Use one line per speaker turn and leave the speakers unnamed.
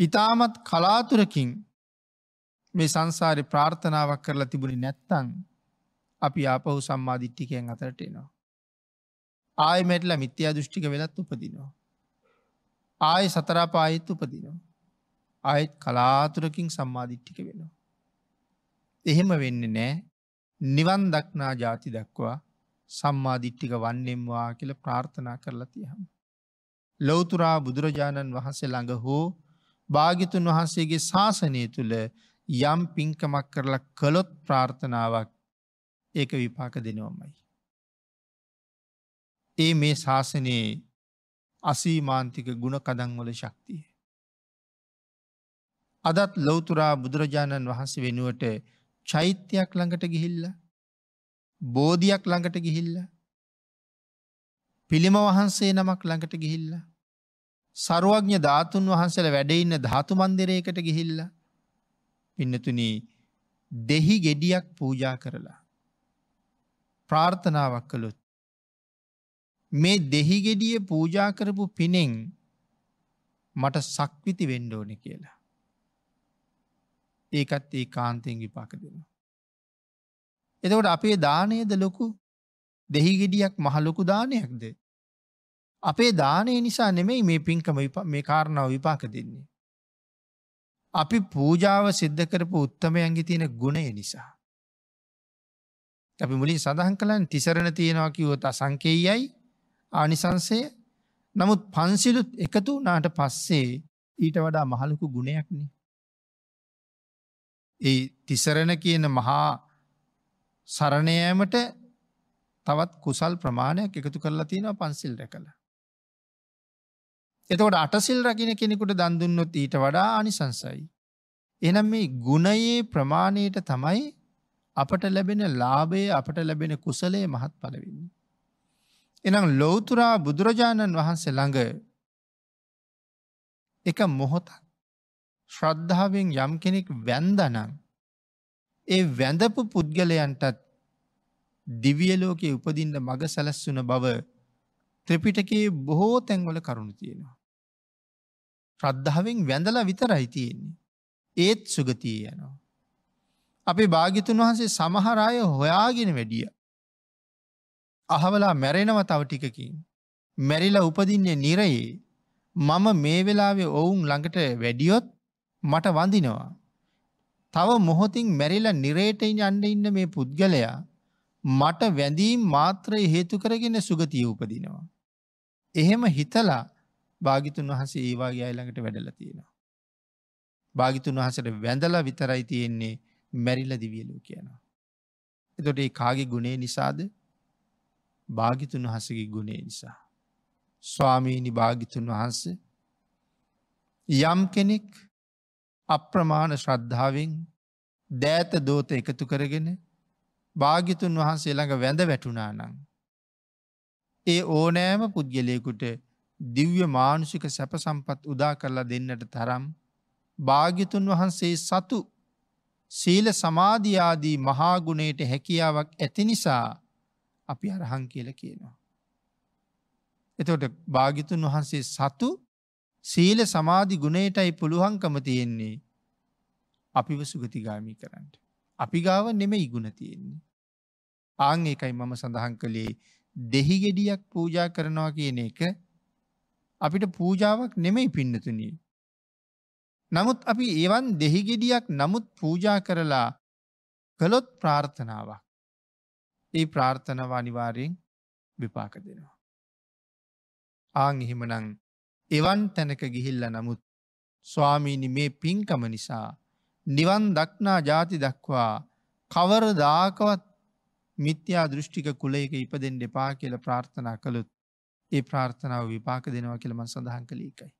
ඉතාමත් කලාතුරකින් මේ සංසාරය ප්‍රාර්ථනාවක් කරලා තිබුණි නැත්තං අපි ආපහු සම්මාධිට්ටිකයෙන් අතරට එනවා. ආය මැටල මිත්‍යයා දෘෂ්ටික වෙලත් උපදිනවා. ආය සතරාපායත් උපදිනවා. ආයත් කලාතුරකින් සම්මාධිට්ටික වෙනවා. එහෙම වෙන්න නෑ නිවන් දක්නා ජාති දක්වා සම්මාධිට්ටික වන්නෙම්වා කියල ප්‍රාර්ථනා කරලා තියහම. ලොවතුරා බුදුරජාණන් වහන්සේ ළඟ හෝ භාගිතුන් වහන්සේගේ ශාසනය තුළ යම් පින්කමක් කරලා කළොත් ප්‍රාර්ථනාවක් ඒක විපාක දෙනවමයි. ඒ මේ ශාසනයේ අසීමාන්තික ගුණ කදංවල ශක්තිය. අදත් ලොවතුරා බුදුරජාණන් වහන්සේ වෙනුවට චෛත්‍යයක් ළඟට ගිහිල්ල බෝධයක් ළඟට ගිහිල්ල පිළිම වහන්සේ නමක් ළඟට ගිහිල්ල සරුවඥ ධාතුන් වහන්සේල වැඩඉන්න ධාතු මන්දිරයකට ගිහිල්ල පින්නතුනී දෙහි ගෙඩියක් පූජා කරලා ප්‍රාර්ථනාවක් කළොත් මේ දෙහිගෙඩිය පූජා කරපු පිනෙන් මට සක්විති වෙන්ඩ ඕන කියලා. ඒකත් ඒ කාන්තයෙන් විපාක දෙනවා. එතකොට අපේ දානයද ලොකු දෙහිගෙඩියක් මහලොකු දානයක්ද. අපේ දානය නිසා නෙමෙයි මේ පින්කම මේ කාරණාව විපාක දෙන්නේ. අපි පූජාව සිද්ධ කරපු උත්තමයන්ගේ තියෙන ගුණය නිසා. අපි මුලින් සඳහන් කළන් තිසරණ තියෙනවා කිවොත් අසංකේයයි ආනිසංසය නමුත් පන්සිලුත් එකතු නාට පස්සේ ඊට වඩා මහලකු ගුණයක්න. ඒ තිසරණ කියන මහා සරණයෑමට තවත් කුසල් ප්‍රමාණයක් එකතු කරලා තියෙනවා පන්සිල් රැකළ. එතකොට අටසිල් රකින කෙනෙකුට දන්දුන්නොත් ඊට වඩා අනිසංසයි. එනම් මේ ගුණයේ ප්‍රමාණයට තමයි අපට ලැබෙන ලාභය අපට ලැබෙන කුසලේ මහත් පලවෙන්නේ. එනම් ලෝතුරා බුදුරජාණන් වහන්සේ ළඟ එක මොහොතක් ශ්‍රද්ධාවෙන් යම් කෙනෙක් වැන්දනං ඒ වැඳපු පුද්ගලයන්ටත් දිවියලෝකයේ උපදින්න මග සැලස්වන බව ත්‍රපිටකයේ බොහෝ තැන්වල කරුණු තියෙනවා. ශ්‍රද්ධාවෙන් වැඳලා විතරයි තියෙන්නේ. ඒත් සුගතිය යනවා. අපේ භාගිතුන් වහන්සේ සමහරය හොයාගෙන වැඩිය. අහවලා මැරෙනව තව ටිකකින්. මැරිලා උපදින්නේ නිරයේ මම මේ වෙලාවේ ඔවුන් ළඟට වැඩියොත් මට වඳිනවා. තව මොහොතින් මැරිලා නිරේටයින් අන්ඩ ඉන්න මේ පුද්ගලයා මට වැඳීම් මාත්‍රය හේතු කරගෙන සුගතිය උපදිනවා. එහෙම හිතලා භාගිතුන් වහසේ ඒවාගේ අයිළඟට වැඩල තියෙනවා. භාගිතුන් වහසට වැඳලා විතරයි තියෙන්නේ මැරිල දිවියලෝ කියනවා. එතොට ඒ කාගේ ගුණේ නිසාද භාගිතුන් වහසගේ ගුණේ නිසා. ස්වාමීණි භාගිතුන් වහන්ස යම් කෙනෙක් අප්‍රමාණ ශ්‍රද්ධාවෙන් දෑත දෝත එකතු කරගෙන භාගිතුන් වහන්සේ ළඟ වැඳ වැටුනා නං. ඒ ඕනෑම පුද්ගලයකුට දිව්‍ය මානුෂික සැප සම්පත් උදා කරලා දෙන්නට තරම් භාගිතුන් වහන්සේ සතු සීල සමාධයාදී මහාගුණයට හැකියාවක් ඇති නිසා අපි අරහං කියල කියනවා. එතොට භාගිතුන් වහන්සේ සතු සීල සමාධි ගුණයටයි පුළුවන්කම තියෙන්නේ අපිව සුගතිගාමී කරන්න. අපි ගාව නෙම ඉගුණ තියෙන්නේ. ආං එකයි මම සඳහන් කළේ දෙහිගෙඩියක් පූජා කරනවා කියන එක අපිට පූජාවක් නෙමෙයි පින්නතුනී. නමුත් අපි ඒවන් දෙහිගෙඩියක් නමුත් පූජා කරලා කළොත් ප්‍රාර්ථනාවක්. ඒ ප්‍රාර්ථනව අනිවාරයෙන් විපාක දෙනවා. ආං එහෙමනං එවන් තැනක ගිහිල්ල නමුත් ස්වාමීනි මේ පින්කම නිසා නිවන් දක්නා ජාති දක්වා කවරදාකවත් මිත්‍යා දෘෂ්ටික කුලේක ඉපදෙන් දෙපා කියල ප්‍රාර්ථනා කළුත් ඒ ප්‍රාර්ථනාව විපාක දෙනවා කියලම සඳහන් කළ එකයි.